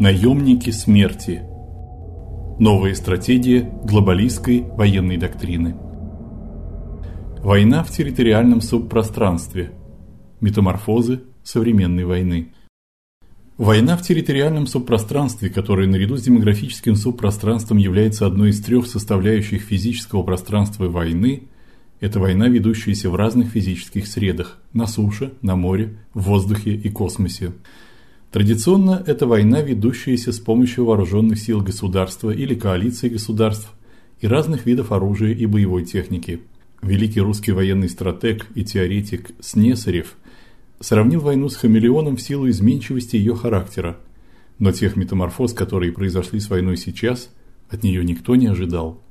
Наемники смерти. Новая стратегия глобалистской военной доктрины. Война в территориальном субпространстве. Метаморфозы современной войны. Война в территориальном субпространстве, которая наряду с демографическим субпространством является одной из трех составляющих физического пространства войны, это война, ведущаяся в разных физических средах: на суше, на море, в воздухе и космосе. Традиционно это война, ведущаяся с помощью вооруженных сил государства или коалиции государств и разных видов оружия и боевой техники. Великий русский военный стратег и теоретик Снесарев сравнил войну с хамелеоном в силу изменчивости ее характера. Но тех метаморфоз, которые произошли с войной сейчас, от нее никто не ожидал.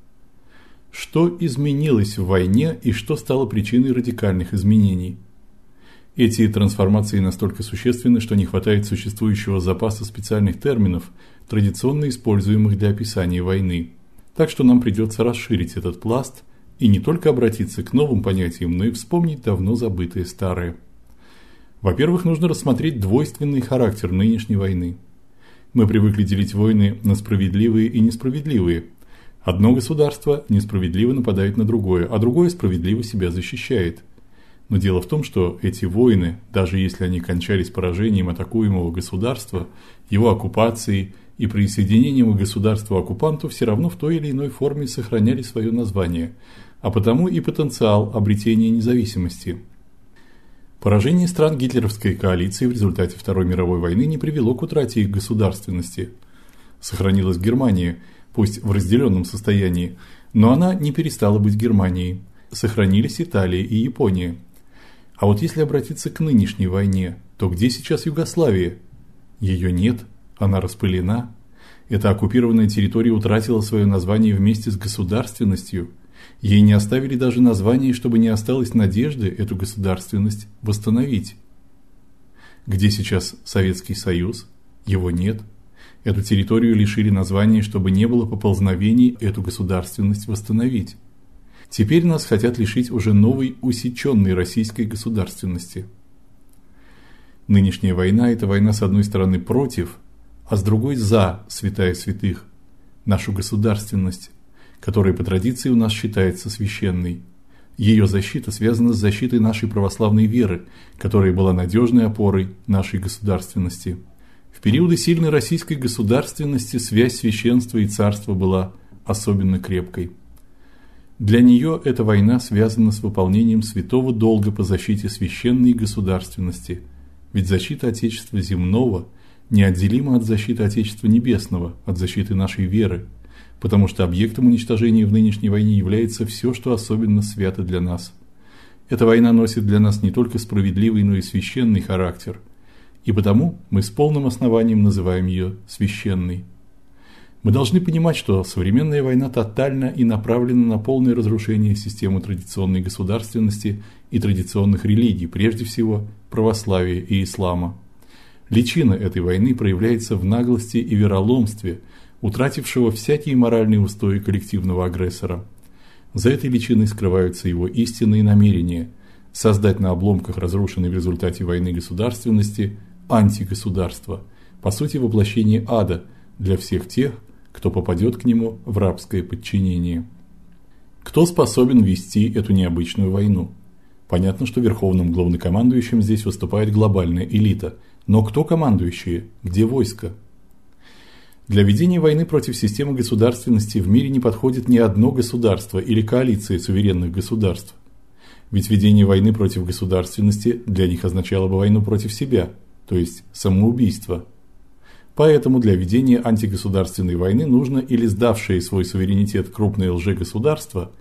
Что изменилось в войне и что стало причиной радикальных изменений? Эти трансформации настолько существенны, что не хватает существующего запаса специальных терминов, традиционно используемых для описания войны. Так что нам придется расширить этот пласт и не только обратиться к новым понятиям, но и вспомнить давно забытые старые. Во-первых, нужно рассмотреть двойственный характер нынешней войны. Мы привыкли делить войны на справедливые и несправедливые. Одно государство несправедливо нападает на другое, а другое справедливо себя защищает. Но дело в том, что эти войны, даже если они кончались поражением атакуемого государства, его оккупацией и присоединением к государству-оккупанту, все равно в той или иной форме сохраняли свое название, а потому и потенциал обретения независимости. Поражение стран гитлеровской коалиции в результате Второй мировой войны не привело к утрате их государственности. Сохранилась Германия, пусть в разделенном состоянии, но она не перестала быть Германией. Сохранились Италия и Япония. А вот если обратиться к нынешней войне, то где сейчас Югославия? Ее нет, она распылена. Эта оккупированная территория утратила свое название вместе с государственностью. Ей не оставили даже название, чтобы не осталось надежды эту государственность восстановить. Где сейчас Советский Союз? Его нет. Эту территорию лишили названия, чтобы не было поползновений эту государственность восстановить. Теперь нас хотят лишить уже новой усеченной российской государственности. Нынешняя война это война с одной стороны против, а с другой за святая святых, нашу государственность, которая по традиции у нас считается священной. Ее защита связана с защитой нашей православной веры, которая была надежной опорой нашей государственности. В периоды сильной российской государственности связь священства и царства была особенно крепкой. Для нее эта война связана с выполнением святого долга по защите священной государственности. Ведь защита отечества земного неотделима от защиты отечества небесного, от защиты нашей веры, потому что объектом уничтожения в нынешней войне является все, что особенно свято для нас. Эта война носит для нас не только справедливый, но и священный характер, и потому мы с полным основанием называем ее священной. Мы должны понимать, что современная война тотальна и направлена на полное разрушение системы традиционной государственности и традиционных религий, прежде всего православия и ислама. Личина этой войны проявляется в наглости и вероломстве, утратившего всякие моральные устои коллективного агрессора. За этой личиной скрываются его истинные намерения создать на обломках разрушенной в результате войны государственности антигосударство, по сути воплощение ада для всех тех, кто попадет к нему в рабское подчинение. Кто способен вести эту необычную войну? Понятно, что верховным главнокомандующим здесь выступает глобальная элита, но кто командующие? Где войско? Для ведения войны против системы государственности в мире не подходит ни одно государство или коалиция суверенных государств. Ведь ведение войны против государственности для них означало бы войну против себя, то есть самоубийство – Поэтому для ведения антигосударственной войны нужно или сдавшее свой суверенитет крупное лжегосударство,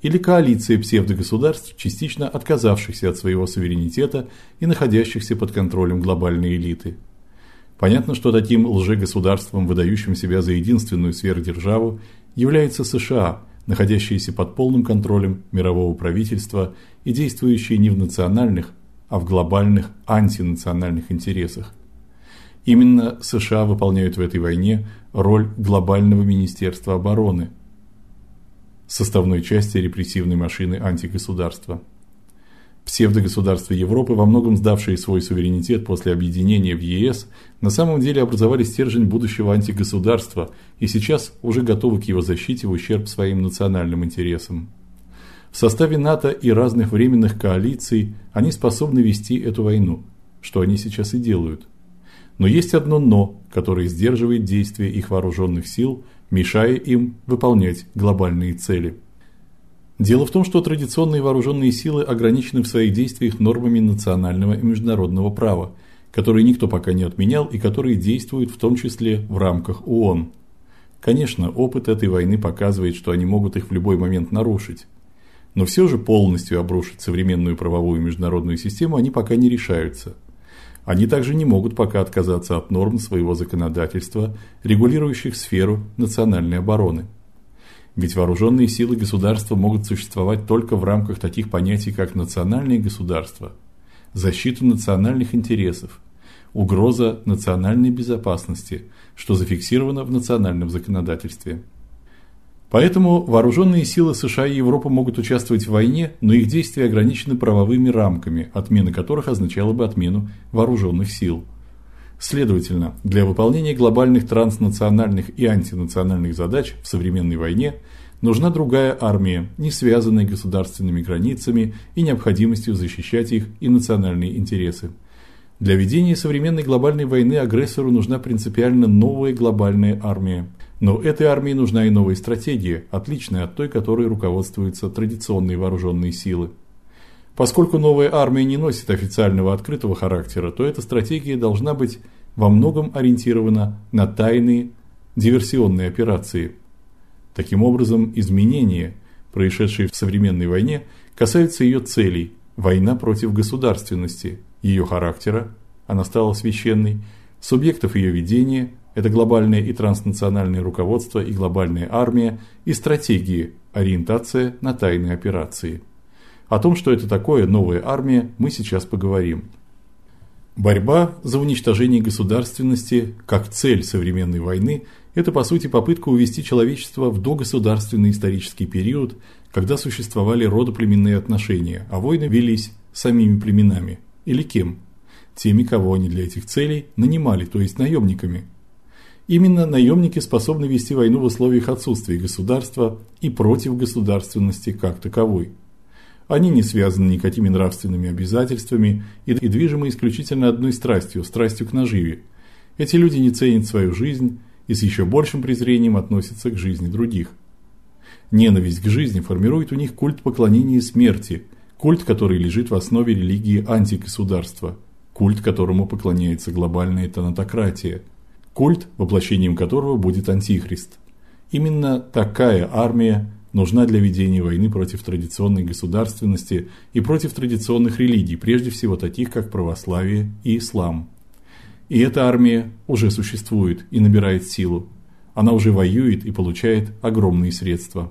или коалиция псевдогосударств, частично отказавшихся от своего суверенитета и находящихся под контролем глобальной элиты. Понятно, что таким лжегосударством, выдающим себя за единственную сверхдержаву, является США, находящиеся под полным контролем мирового правительства и действующие не в национальных, а в глобальных антинациональных интересах. Именно США выполняют в этой войне роль глобального министерства обороны, составной части репрессивной машины антигосударства. Псевдогосударства Европы, во многом сдавшие свой суверенитет после объединения в ЕС, на самом деле образовали стержень будущего антигосударства и сейчас уже готовы к его защите в ущерб своим национальным интересам. В составе НАТО и разных временных коалиций они способны вести эту войну, что они сейчас и делают. Но есть одно но, которое сдерживает действия их вооруженных сил, мешая им выполнять глобальные цели. Дело в том, что традиционные вооруженные силы ограничены в своих действиях нормами национального и международного права, которые никто пока не отменял и которые действуют в том числе в рамках ООН. Конечно, опыт этой войны показывает, что они могут их в любой момент нарушить. Но все же полностью обрушить современную правовую международную систему они пока не решаются. Они также не могут пока отказаться от норм своего законодательства, регулирующих сферу национальной обороны. Ведь вооруженные силы государства могут существовать только в рамках таких понятий, как национальное государство, защита национальных интересов, угроза национальной безопасности, что зафиксировано в национальном законодательстве. Поэтому вооруженные силы США и Европы могут участвовать в войне, но их действия ограничены правовыми рамками, отмена которых означала бы отмену вооруженных сил. Следовательно, для выполнения глобальных транснациональных и антинациональных задач в современной войне нужна другая армия, не связанная государственными границами и необходимостью защищать их и национальные интересы. Для ведения современной глобальной войны агрессору нужна принципиально новая глобальная армия. Но этой армии нужна и новая стратегия, отличная от той, которой руководствуются традиционные вооруженные силы. Поскольку новая армия не носит официального открытого характера, то эта стратегия должна быть во многом ориентирована на тайные диверсионные операции. Таким образом, изменения, происшедшие в современной войне, касаются ее целей: война против государственности, ее характера, она стала священной, субъектов ее ведения это глобальное и транснациональное руководство и глобальная армия, и стратегии, ориентация на тайные операции. О том, что это такое новая армия, мы сейчас поговорим. Борьба за уничтожение государственности как цель современной войны это по сути попытка увести человечество в догосударственный исторический период, когда существовали родоплеменные отношения, а войны велись самими племенами или кем? Теми, кого они для этих целей нанимали, то есть наемниками. Именно наемники способны вести войну в условиях отсутствия государства и против государственности как таковой. Они не связаны никакими нравственными обязательствами и, движимы исключительно одной страстью страстью к наживе. Эти люди не ценят свою жизнь и с еще большим презрением относятся к жизни других. Ненависть к жизни формирует у них культ поклонения смерти, культ, который лежит в основе религии антигосударства, культ, которому поклоняется глобальная тонатократия, культ, воплощением которого будет антихрист. Именно такая армия нужна для ведения войны против традиционной государственности и против традиционных религий, прежде всего таких, как православие и ислам. И эта армия уже существует и набирает силу. Она уже воюет и получает огромные средства.